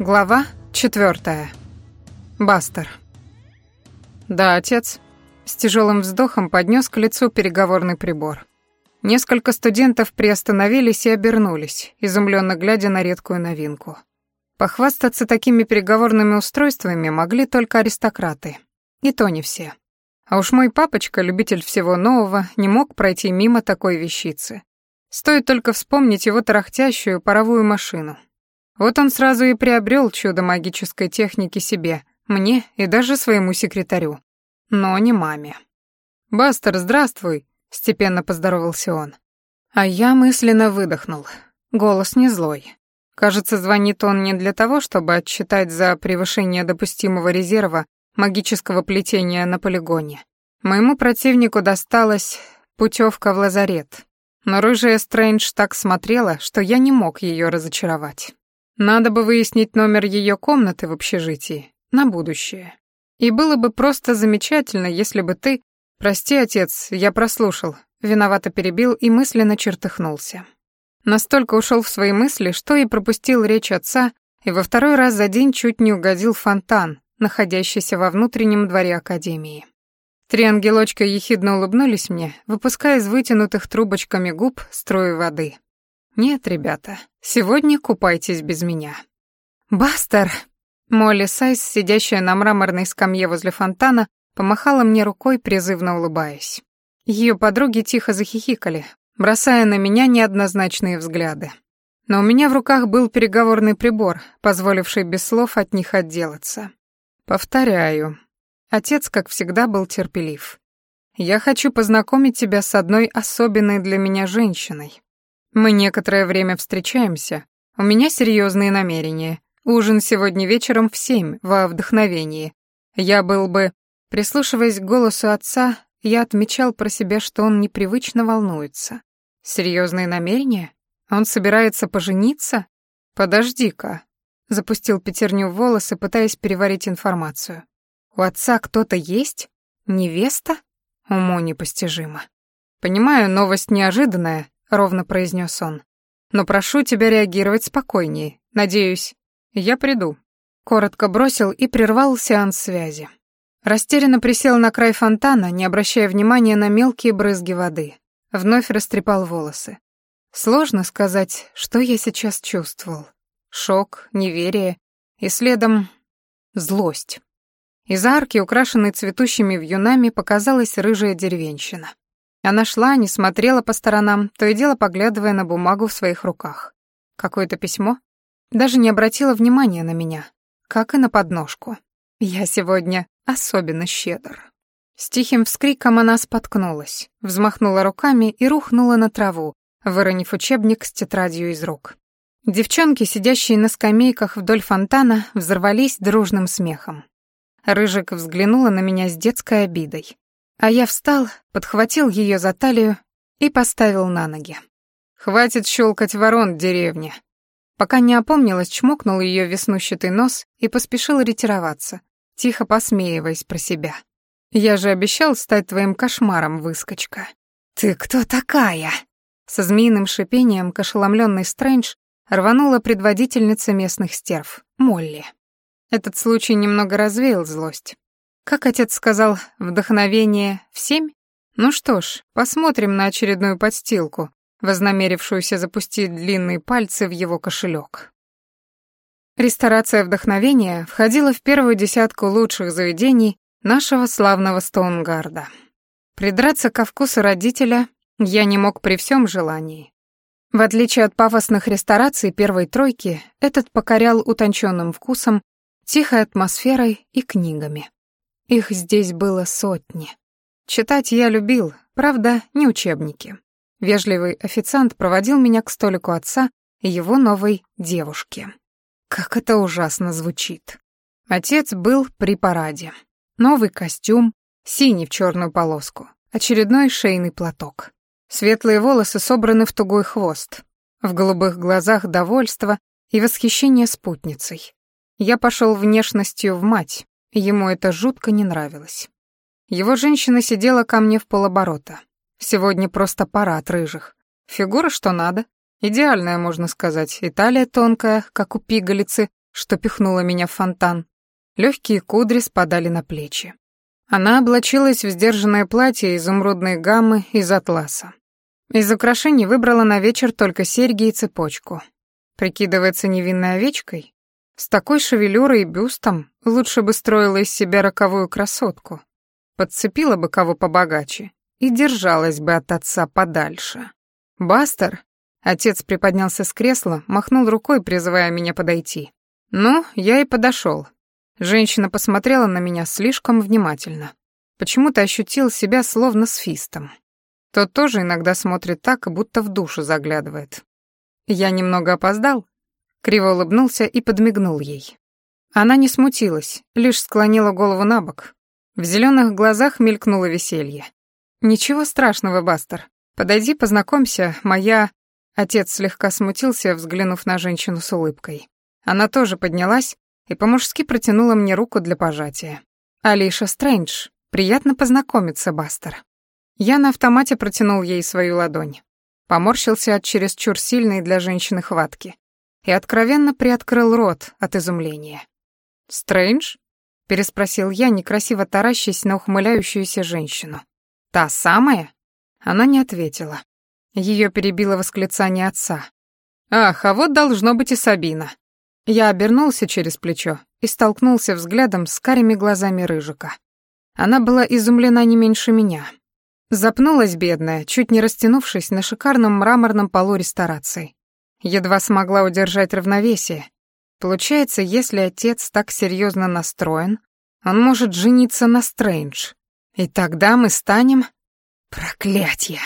Глава четвертая. Бастер. Да, отец. С тяжелым вздохом поднес к лицу переговорный прибор. Несколько студентов приостановились и обернулись, изумленно глядя на редкую новинку. Похвастаться такими переговорными устройствами могли только аристократы. И то не все. А уж мой папочка, любитель всего нового, не мог пройти мимо такой вещицы. Стоит только вспомнить его тарахтящую паровую машину, вот он сразу и приобрел чудо магической техники себе, мне и даже своему секретарю. Но не маме. «Бастер, здравствуй», — степенно поздоровался он. А я мысленно выдохнул. Голос не злой. Кажется, звонит он не для того, чтобы отчитать за превышение допустимого резерва магического плетения на полигоне. Моему противнику досталась путевка в лазарет. Но рыжая Стрэндж так смотрела, что я не мог ее разочаровать. Надо бы выяснить номер ее комнаты в общежитии на будущее. И было бы просто замечательно, если бы ты... Прости, отец, я прослушал. Виновато перебил и мысленно чертыхнулся. Настолько ушел в свои мысли, что и пропустил речь отца, и во второй раз за день чуть не угодил фонтан, находящийся во внутреннем дворе академии. Три ангелочка ехидно улыбнулись мне, выпуская из вытянутых трубочками губ струи воды. Нет, ребята, сегодня купайтесь без меня. Бастер! Молли Сайс, сидящая на мраморной скамье возле фонтана, помахала мне рукой, призывно улыбаясь. Ее подруги тихо захихикали, бросая на меня неоднозначные взгляды. Но у меня в руках был переговорный прибор, позволивший без слов от них отделаться. Повторяю, отец, как всегда, был терпелив. Я хочу познакомить тебя с одной особенной для меня женщиной, мы некоторое время встречаемся. У меня серьезные намерения. Ужин сегодня вечером в семь, во вдохновении. Я был бы... Прислушиваясь к голосу отца, я отмечал про себя, что он непривычно волнуется. Серьезные намерения? Он собирается пожениться? Подожди-ка. Запустил пятерню в волосы, пытаясь переварить информацию. У отца кто-то есть? Невеста? Уму непостижимо. Понимаю, новость неожиданная, ровно произнес он. Но прошу тебя реагировать спокойнее. Надеюсь, я приду. Коротко бросил и прервал сеанс связи. Растерянно присел на край фонтана, не обращая внимания на мелкие брызги воды. Вновь растрепал волосы. Сложно сказать, что я сейчас чувствовал. Шок, неверие и следом злость. Из арки, украшенной цветущими вьюнами, показалась рыжая деревенщина. Она шла, не смотрела по сторонам, то и дело поглядывая на бумагу в своих руках. Какое-то письмо? Даже не обратила внимания на меня, как и на подножку. Я сегодня особенно щедр. С тихим вскриком она споткнулась, взмахнула руками и рухнула на траву, выронив учебник с тетрадью из рук. Девчонки, сидящие на скамейках вдоль фонтана, взорвались дружным смехом. Рыжик взглянула на меня с детской обидой. А я встал, подхватил ее за талию и поставил на ноги. «Хватит щелкать ворон, деревня!» Пока не опомнилась, чмокнул ее веснущатый нос и поспешил ретироваться, тихо посмеиваясь про себя. «Я же обещал стать твоим кошмаром, выскочка!» «Ты кто такая?» Со змеиным шипением к ошеломленной Стрэндж рванула предводительница местных стерв, Молли. Этот случай немного развеял злость. Как отец сказал, вдохновение в семь? Ну что ж, посмотрим на очередную подстилку, вознамерившуюся запустить длинные пальцы в его кошелек. Ресторация вдохновения входила в первую десятку лучших заведений нашего славного Стоунгарда. Придраться ко вкусу родителя я не мог при всем желании. В отличие от пафосных рестораций первой тройки, этот покорял утонченным вкусом, тихой атмосферой и книгами. Их здесь было сотни. Читать я любил, правда, не учебники. Вежливый официант проводил меня к столику отца и его новой девушки. Как это ужасно звучит. Отец был при параде. Новый костюм, синий в черную полоску, очередной шейный платок. Светлые волосы собраны в тугой хвост. В голубых глазах довольство и восхищение спутницей. Я пошел внешностью в мать, Ему это жутко не нравилось. Его женщина сидела ко мне в полоборота. Сегодня просто парад рыжих. Фигура что надо. Идеальная, можно сказать. И талия тонкая, как у пигалицы, что пихнуло меня в фонтан. Легкие кудри спадали на плечи. Она облачилась в сдержанное платье изумрудной гаммы из атласа. Из украшений выбрала на вечер только серьги и цепочку. Прикидывается невинной овечкой? С такой шевелюрой и бюстом лучше бы строила из себя роковую красотку. Подцепила бы кого побогаче и держалась бы от отца подальше. «Бастер?» Отец приподнялся с кресла, махнул рукой, призывая меня подойти. Ну, я и подошел. Женщина посмотрела на меня слишком внимательно. Почему-то ощутил себя словно с фистом. Тот тоже иногда смотрит так, будто в душу заглядывает. Я немного опоздал, криво улыбнулся и подмигнул ей. Она не смутилась, лишь склонила голову на бок. В зеленых глазах мелькнуло веселье. «Ничего страшного, Бастер. Подойди, познакомься, моя...» Отец слегка смутился, взглянув на женщину с улыбкой. Она тоже поднялась и по-мужски протянула мне руку для пожатия. «Алиша Стрэндж, приятно познакомиться, Бастер». Я на автомате протянул ей свою ладонь. Поморщился от чересчур сильной для женщины хватки и откровенно приоткрыл рот от изумления. «Стрэндж?» — переспросил я, некрасиво таращась на ухмыляющуюся женщину. «Та самая?» Она не ответила. Ее перебило восклицание отца. «Ах, а вот должно быть и Сабина». Я обернулся через плечо и столкнулся взглядом с карими глазами Рыжика. Она была изумлена не меньше меня. Запнулась бедная, чуть не растянувшись на шикарном мраморном полу ресторации. Едва смогла удержать равновесие. Получается, если отец так серьезно настроен, он может жениться на Стрэндж. И тогда мы станем... Проклятье!